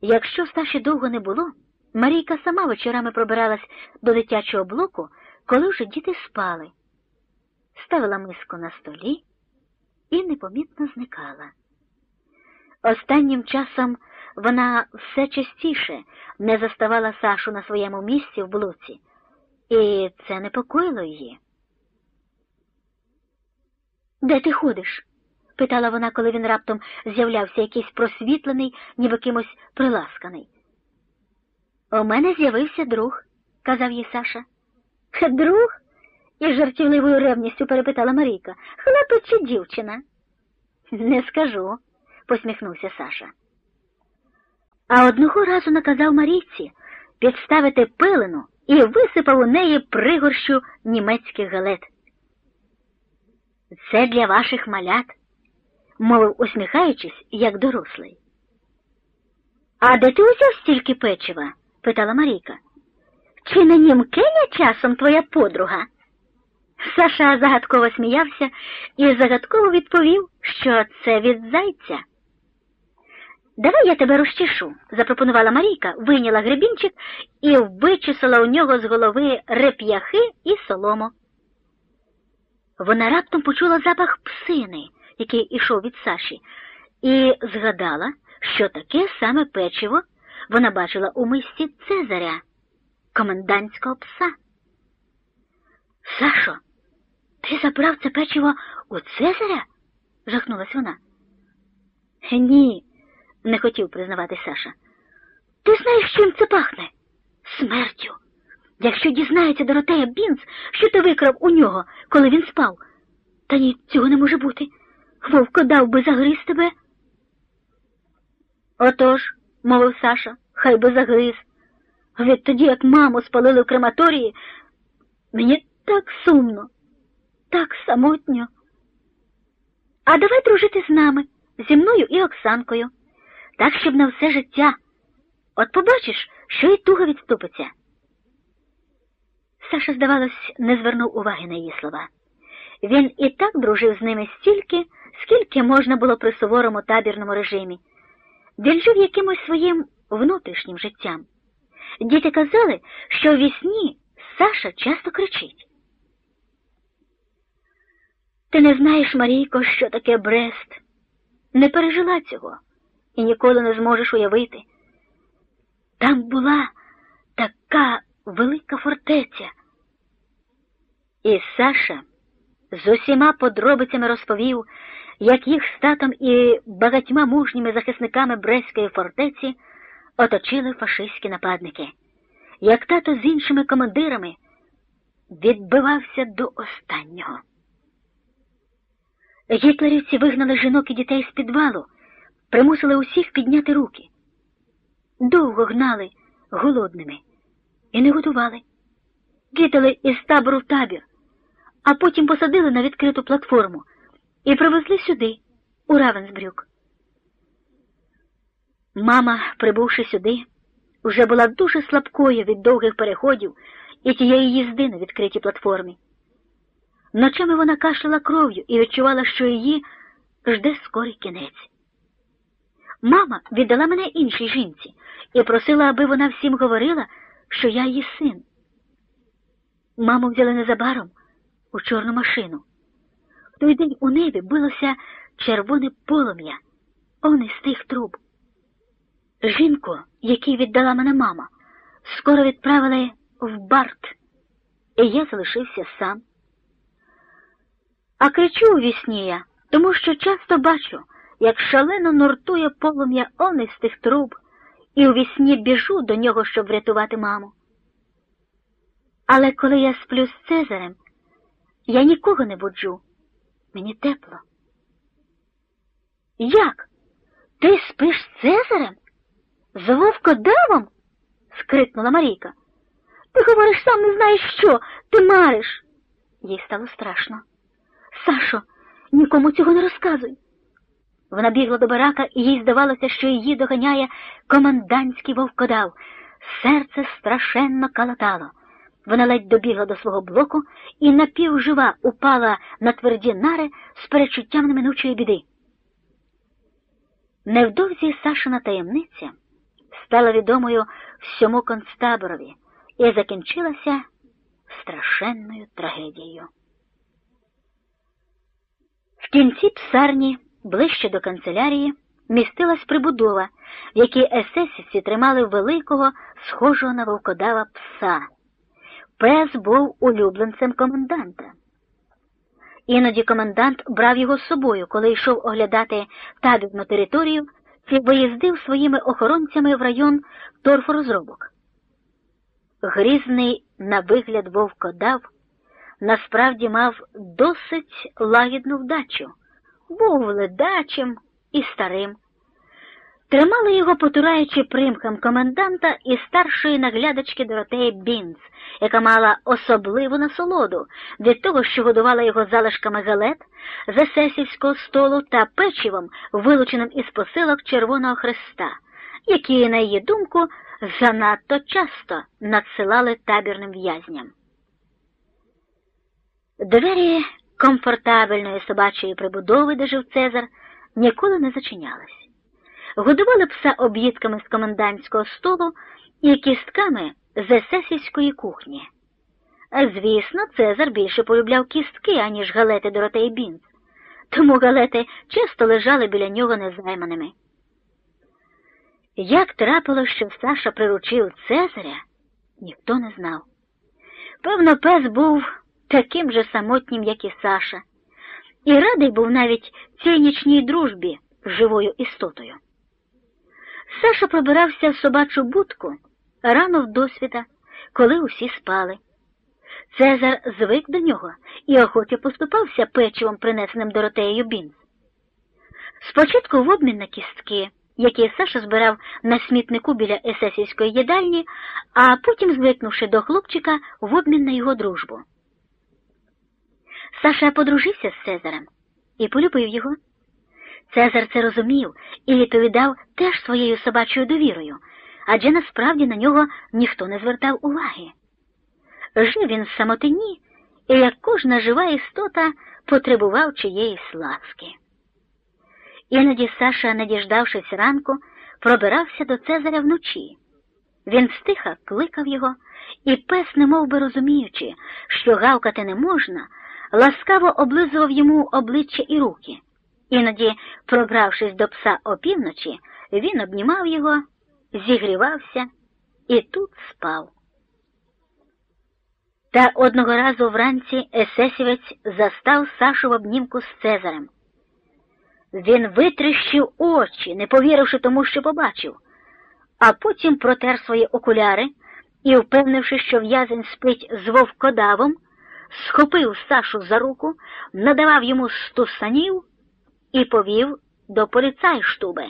Якщо Саші довго не було, Марійка сама вечорами пробиралась до дитячого блоку, коли вже діти спали, ставила миску на столі і непомітно зникала. Останнім часом вона все частіше не заставала Сашу на своєму місці в блоці, і це непокоїло її. Де ти ходиш? Питала вона, коли він раптом з'являвся якийсь просвітлений, ніби кимось приласканий. У мене з'явився друг, казав їй Саша. Друг? із жартівливою ревністю перепитала Марійка. Хлопець чи дівчина? Не скажу, посміхнувся Саша. А одного разу наказав Марійці підставити пилину і висипав у неї пригорщу німецьких галет. Це для ваших малят, мовив, усміхаючись, як дорослий. А де ти узяв стільки печива? питала Марійка. Чи не німкеня часом твоя подруга? Саша загадково сміявся і загадково відповів, що це від зайця. Давай я тебе розчешу, запропонувала Марійка, вийняла гребінчик і вичесала у нього з голови реп'яхи і солому. Вона раптом почула запах псини, який ішов від Саші, і згадала, що таке саме печиво вона бачила у мисці Цезаря, комендантського пса. Сашо, ти забрав це печиво у Цезаря? жахнулась вона. Ні, не хотів признавати Саша. Ти знаєш, чим це пахне? Смертю. Якщо дізнається Доротея Бінц, що ти викрав у нього, коли він спав. Та ні, цього не може бути. Вовко дав би загриз тебе. Отож, мовив Саша, хай би загриз. Відтоді, як маму спалили в крематорії, мені так сумно, так самотньо. А давай дружити з нами, зі мною і Оксанкою, так, щоб на все життя. От побачиш, що і туга відступиться. Саша, здавалось, не звернув уваги на її слова. Він і так дружив з ними стільки, скільки можна було при суворому табірному режимі. Він жив якимось своїм внутрішнім життям. Діти казали, що в вісні Саша часто кричить. Ти не знаєш, Марійко, що таке Брест. Не пережила цього і ніколи не зможеш уявити. Там була така велика фортеця. І Саша з усіма подробицями розповів, як їх статом і багатьма мужніми захисниками Брестської фортеці оточили фашистські нападники, як тато з іншими командирами відбивався до останнього. Гітлерівці вигнали жінок і дітей з підвалу, примусили усіх підняти руки. Довго гнали голодними і не готували. Кидали із табору в табір, а потім посадили на відкриту платформу і привезли сюди, у Равенсбрюк. Мама, прибувши сюди, вже була дуже слабкою від довгих переходів і тієї їзди на відкритій платформі. Ночами вона кашляла кров'ю і відчувала, що її жде скорий кінець. Мама віддала мене іншій жінці і просила, аби вона всім говорила, що я її син. Маму взяли незабаром у чорну машину. В той день у небі билося червоне полум'я, он із тих труб. Жінку, якій віддала мене мама, скоро відправили в барт, і я залишився сам. А кричу у вісні я, тому що часто бачу, як шалено нуртує полум'я он із тих труб, і у вісні біжу до нього, щоб врятувати маму. Але коли я сплю з Цезарем, я нікого не буджу. Мені тепло. Як? Ти спиш з Цезарем? З вовкодавом? скрикнула Марійка. Ти говориш сам не знаєш що, ти мариш. Їй стало страшно. Сашо, нікому цього не розказуй. Вона бігла до барака, і їй здавалося, що її доганяє командантський вовкодав. Серце страшенно калатало. Вона ледь добігла до свого блоку і напівжива упала на тверді нари з перечуттям неминучої біди. Невдовзі Сашина таємниця стала відомою всьому концтаборові і закінчилася страшенною трагедією. В кінці псарні, ближче до канцелярії, містилась прибудова, в якій есесівці тримали великого, схожого на вовкодава пса. Пес був улюбленцем коменданта. Іноді комендант брав його з собою, коли йшов оглядати табірну територію чи виїздив своїми охоронцями в район торфорозробок. Грізний на вигляд вовкодав насправді мав досить лагідну вдачу, був ледачим і старим. Тримали його, потураючи примхам коменданта і старшої наглядачки Доротеї Бінц, яка мала особливу насолоду від того, що годувала його залишками галет з есесівського столу та печивом, вилученим із посилок Червоного Христа, які, на її думку, занадто часто надсилали табірним в'язням. Двері комфортабельної собачої прибудови, де жив Цезар, ніколи не зачинялись. Годували пса об'їдками з комендантського столу і кістками з есесівської кухні. Звісно, Цезар більше полюбляв кістки, аніж галети Доротеї Бінц, тому галети часто лежали біля нього незайманими. Як трапило, що Саша приручив Цезаря, ніхто не знав. Певно, пес був таким же самотнім, як і Саша, і радий був навіть цій нічній дружбі з живою істотою. Саша пробирався в собачу будку рано в досвіта, коли усі спали. Цезар звик до нього і охоче поступався печивом, принесеним Доротеєю Бінз. Спочатку в обмін на кістки, які Саша збирав на смітнику біля есесівської їдальні, а потім, звикнувши до хлопчика, в обмін на його дружбу. Саша подружився з Цезарем і полюбив його. Цезар це розумів і відповідав теж своєю собачою довірою, адже насправді на нього ніхто не звертав уваги. Жив він в самотині і, як кожна жива істота, потребував чиєїсь ласки. Іноді Саша, не діждавшись ранку, пробирався до Цезаря вночі. Він стиха кликав його, і пес, немов би розуміючи, що гавкати не можна, ласкаво облизував йому обличчя і руки. Іноді, пробравшись до пса опівночі, він обнімав його, зігрівався і тут спав. Та одного разу вранці есесівець застав Сашу в обнімку з Цезарем. Він витріщив очі, не повіривши тому, що побачив, а потім протер свої окуляри і, впевнивши, що в'язень спить з вовкодавом, схопив Сашу за руку, надавав йому стусанів і повів до поліцайштуби.